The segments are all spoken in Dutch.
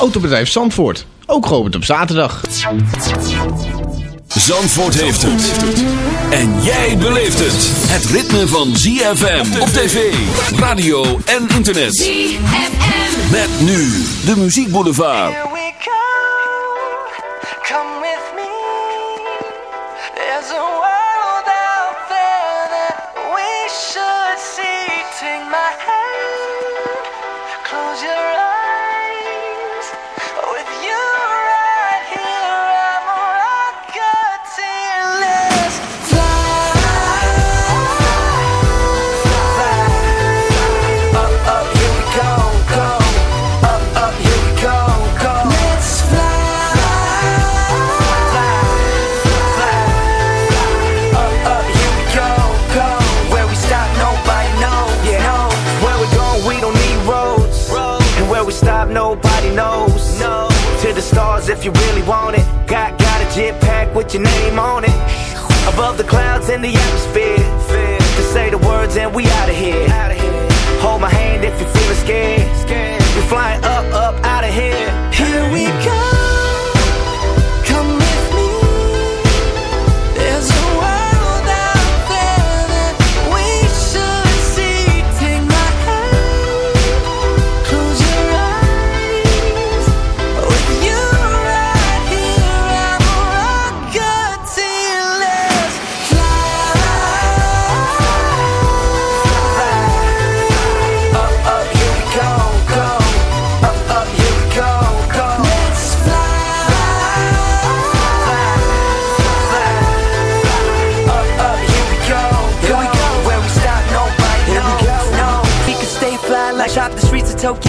Autobedrijf Zandvoort, ook geopend op zaterdag. Zandvoort heeft het. En jij beleeft het. Het ritme van ZFM op tv, radio en internet. ZFM. Met nu de Muziek Boulevard. Here we go. Come with me. There's a world out there that we should see. Take my hand. Close your eyes. Clouds in the atmosphere. To say the words and we out of here. Hold my hand if you're feeling scared. We're flying up, up, out of. Here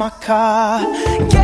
my car.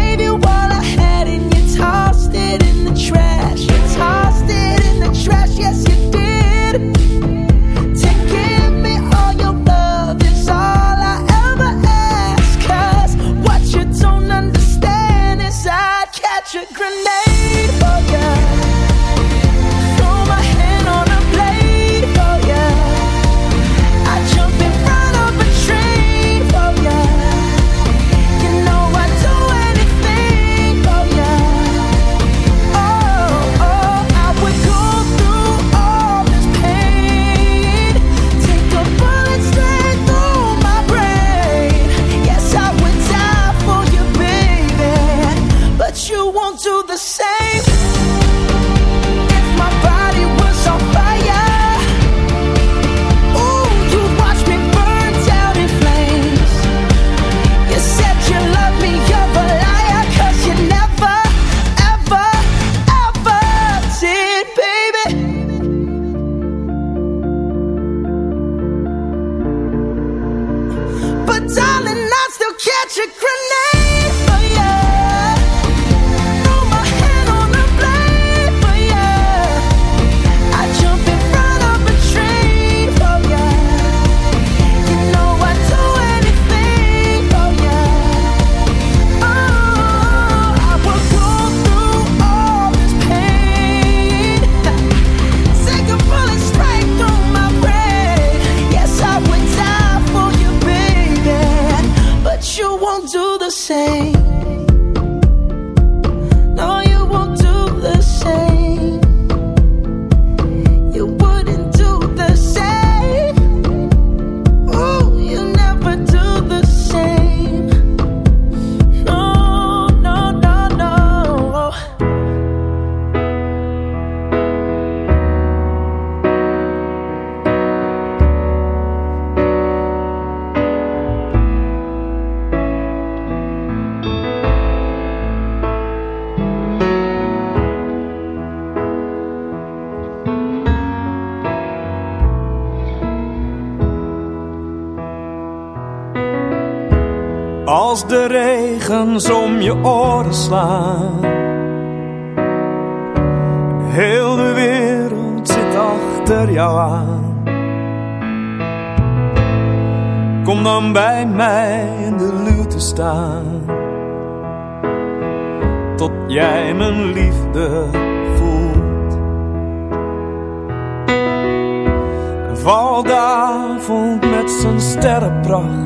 als de regens om je oren slaan. Heel de wereld zit achter jou aan. Kom dan bij mij in de lute staan. Tot jij mijn liefde voelt. Valdavond met zijn sterrenpracht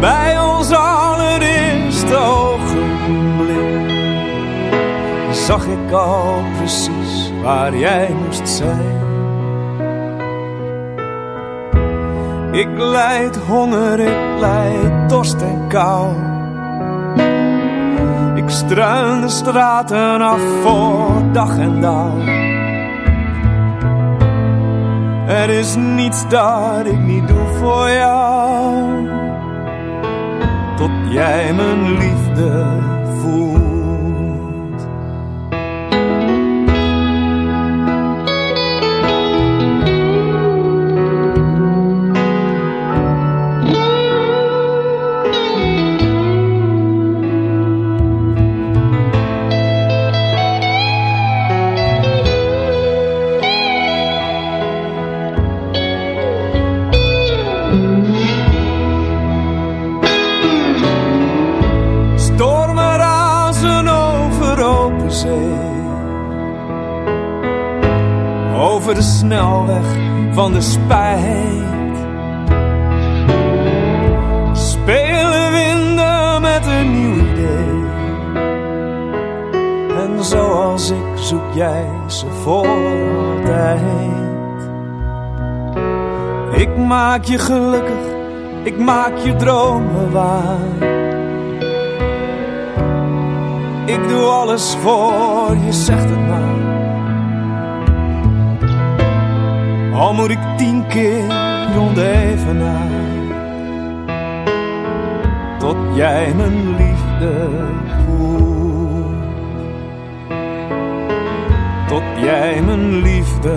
bij ons allereerste ogenblik zag ik al precies waar jij moest zijn. Ik leid honger, ik leid dorst en kou. Ik struin de straten af voor dag en dauw. Er is niets dat ik niet doe voor jou jij mijn liefde. je dromen waar. Ik doe alles voor je, zegt het maar. Al moet ik tien keer rondevenen, Tot jij mijn liefde voelt. Tot jij mijn liefde.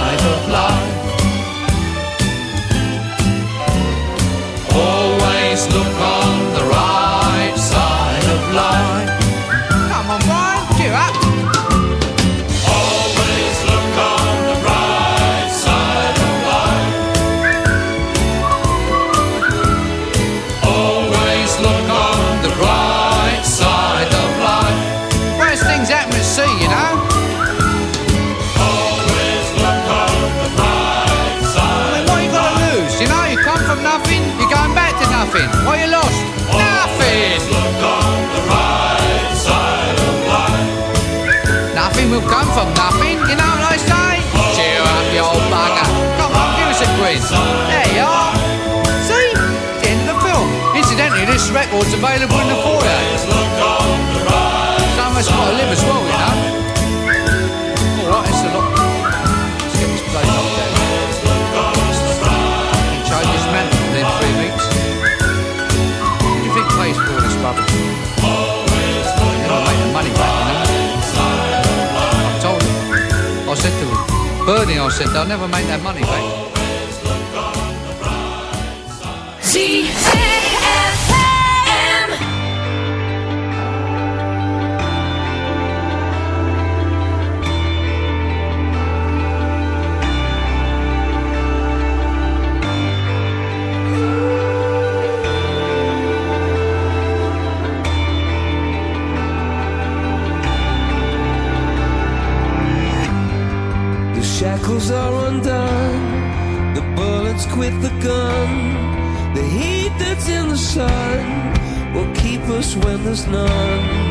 record's available in the foyer. Of us got to live as well, you know. All right, it's a lot. Let's get this place down. Can change this man within three weeks. What do you think pays for all this rubbish? Never make the money back, you know. I told him. I said to him, Bernie, I said, they'll never make that money back. ZFM. Shackles are undone, the bullets quit the gun. The heat that's in the sun will keep us when there's none.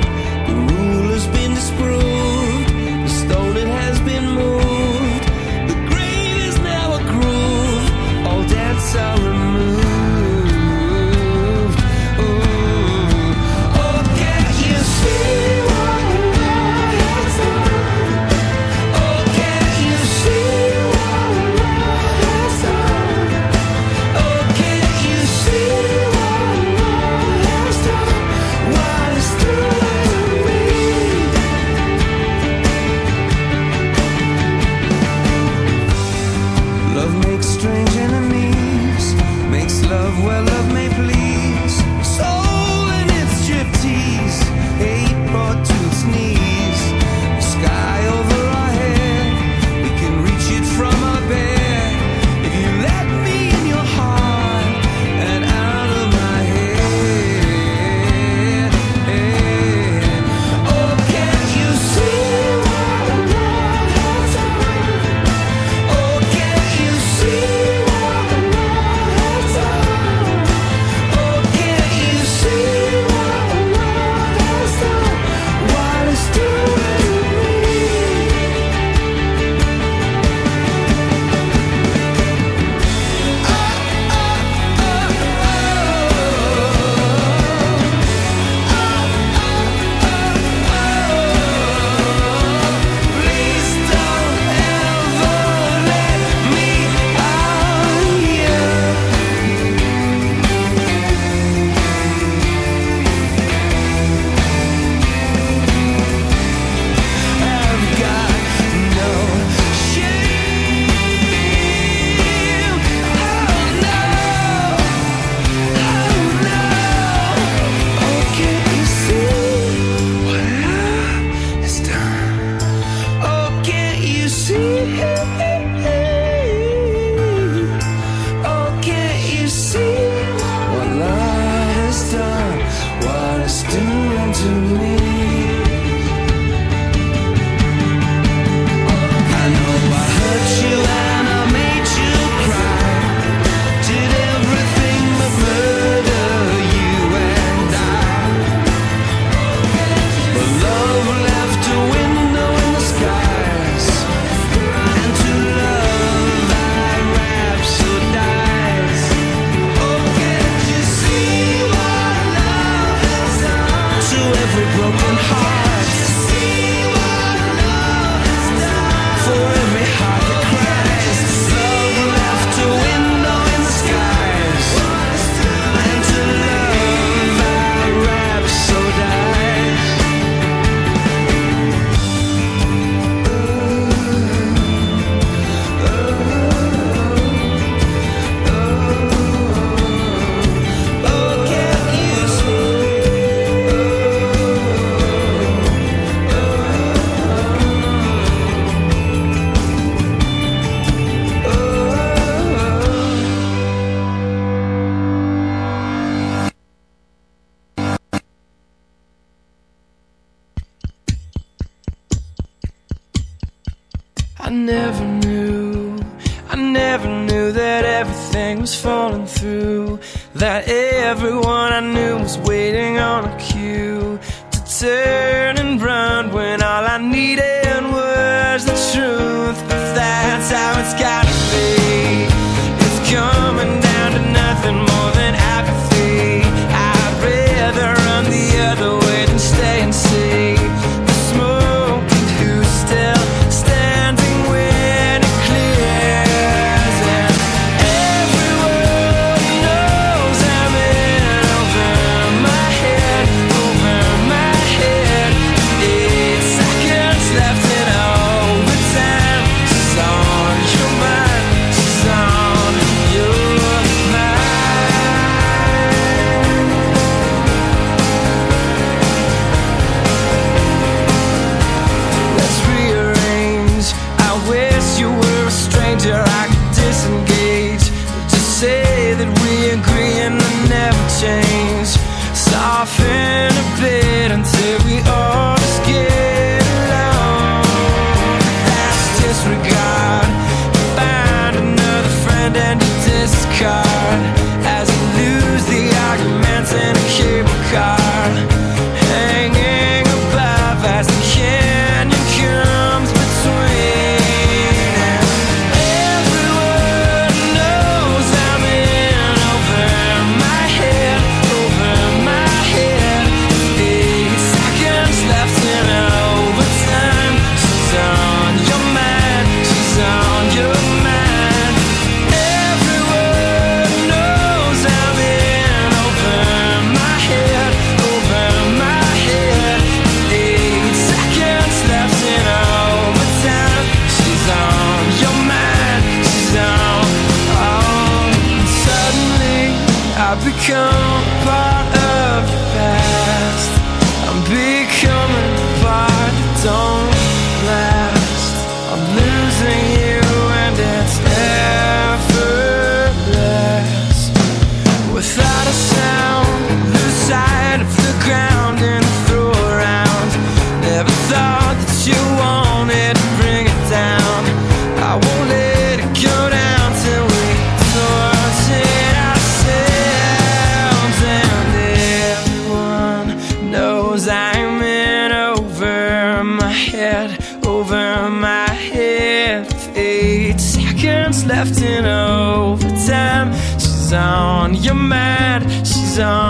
On. Your mind, she's on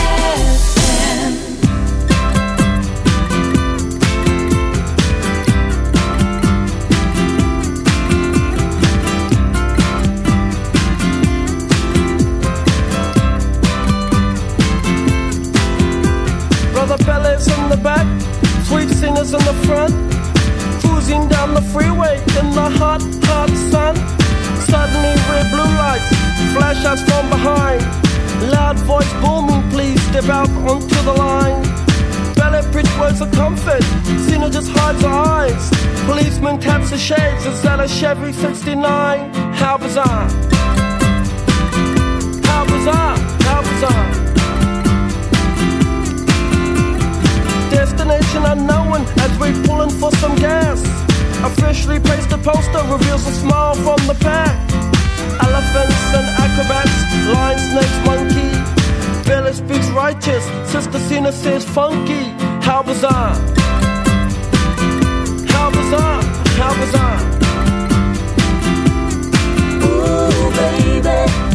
Us from behind. Loud voice booming, please step out onto the line. Ballet bridge words of comfort, Cena just hides her eyes. Policeman taps the shades, is that a Chevy 69? How bizarre! How bizarre! How bizarre! Destination unknown as we pulling for some gas. Officially placed a poster reveals a smile from the pack. Elephants and acrobats, lion, snakes, monkey. Billy speaks righteous, Sister Cena says funky. How bizarre! How bizarre! How bizarre! Ooh, baby.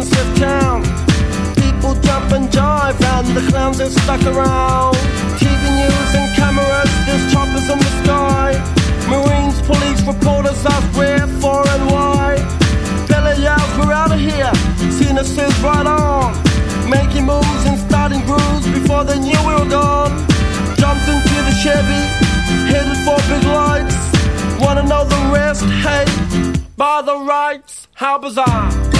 Elephant stiff town. People jump and jive, and the clowns are stuck around. TV news and cameras, there's choppers in the sky. Marines, police, reporters ask where, for, and why. Billy yells, we're out of here. Cena says, right on. Making moves and starting grooves before they knew we were gone. Jumped into the Chevy, headed for big lights. Wanna know the rest? Hey, by the rights, how bizarre!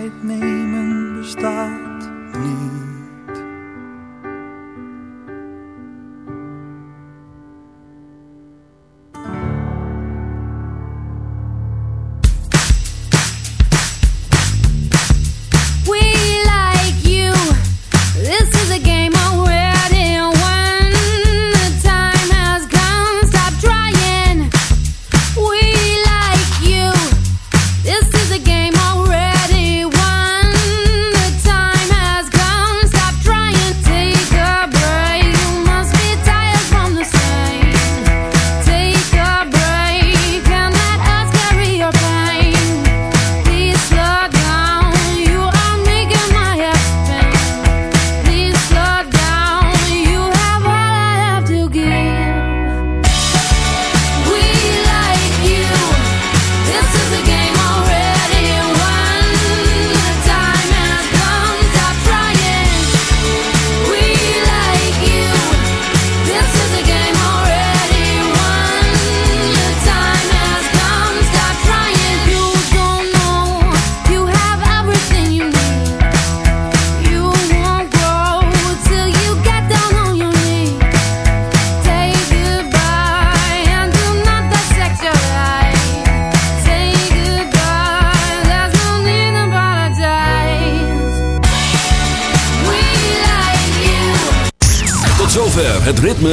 Afscheid nemen bestaat niet.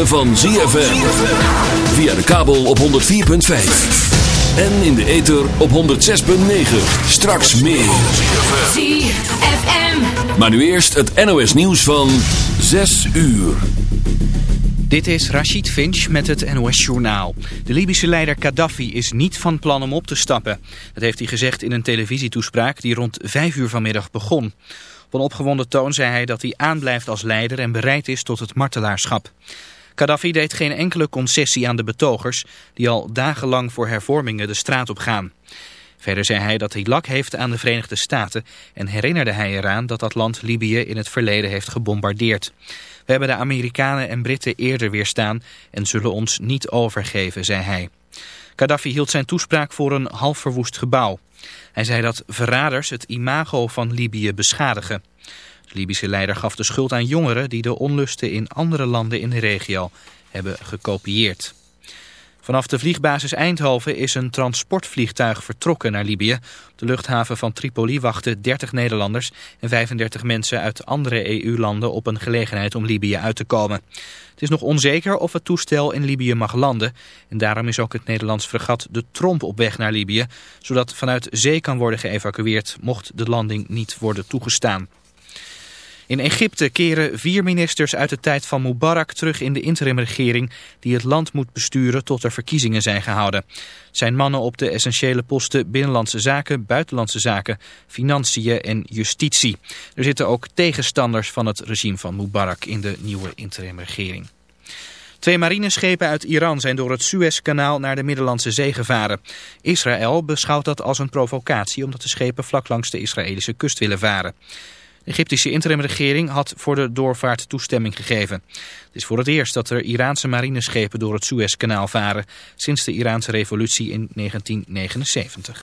Van ZFM. Via de kabel op 104.5. En in de ether op 106.9. Straks meer. ZFM. Maar nu eerst het NOS nieuws van 6 uur. Dit is Rashid Finch met het NOS Journaal. De Libische leider Gaddafi is niet van plan om op te stappen. Dat heeft hij gezegd in een televisietoespraak die rond 5 uur vanmiddag begon. Op een opgewonden toon zei hij dat hij aanblijft als leider en bereid is tot het martelaarschap. Gaddafi deed geen enkele concessie aan de betogers die al dagenlang voor hervormingen de straat op gaan. Verder zei hij dat hij lak heeft aan de Verenigde Staten en herinnerde hij eraan dat dat land Libië in het verleden heeft gebombardeerd. We hebben de Amerikanen en Britten eerder weerstaan en zullen ons niet overgeven, zei hij. Gaddafi hield zijn toespraak voor een half verwoest gebouw. Hij zei dat verraders het imago van Libië beschadigen. De Libische leider gaf de schuld aan jongeren die de onlusten in andere landen in de regio hebben gekopieerd. Vanaf de vliegbasis Eindhoven is een transportvliegtuig vertrokken naar Libië. De luchthaven van Tripoli wachten 30 Nederlanders en 35 mensen uit andere EU-landen op een gelegenheid om Libië uit te komen. Het is nog onzeker of het toestel in Libië mag landen. En daarom is ook het Nederlands fregat de Tromp op weg naar Libië, zodat vanuit zee kan worden geëvacueerd mocht de landing niet worden toegestaan. In Egypte keren vier ministers uit de tijd van Mubarak terug in de interimregering die het land moet besturen tot er verkiezingen zijn gehouden. Het zijn mannen op de essentiële posten Binnenlandse Zaken, Buitenlandse Zaken, Financiën en Justitie. Er zitten ook tegenstanders van het regime van Mubarak in de nieuwe interimregering. Twee marineschepen uit Iran zijn door het Suezkanaal naar de Middellandse Zee gevaren. Israël beschouwt dat als een provocatie omdat de schepen vlak langs de Israëlische kust willen varen. Egyptische interimregering had voor de doorvaart toestemming gegeven. Het is voor het eerst dat er Iraanse marineschepen door het Suezkanaal varen sinds de Iraanse revolutie in 1979.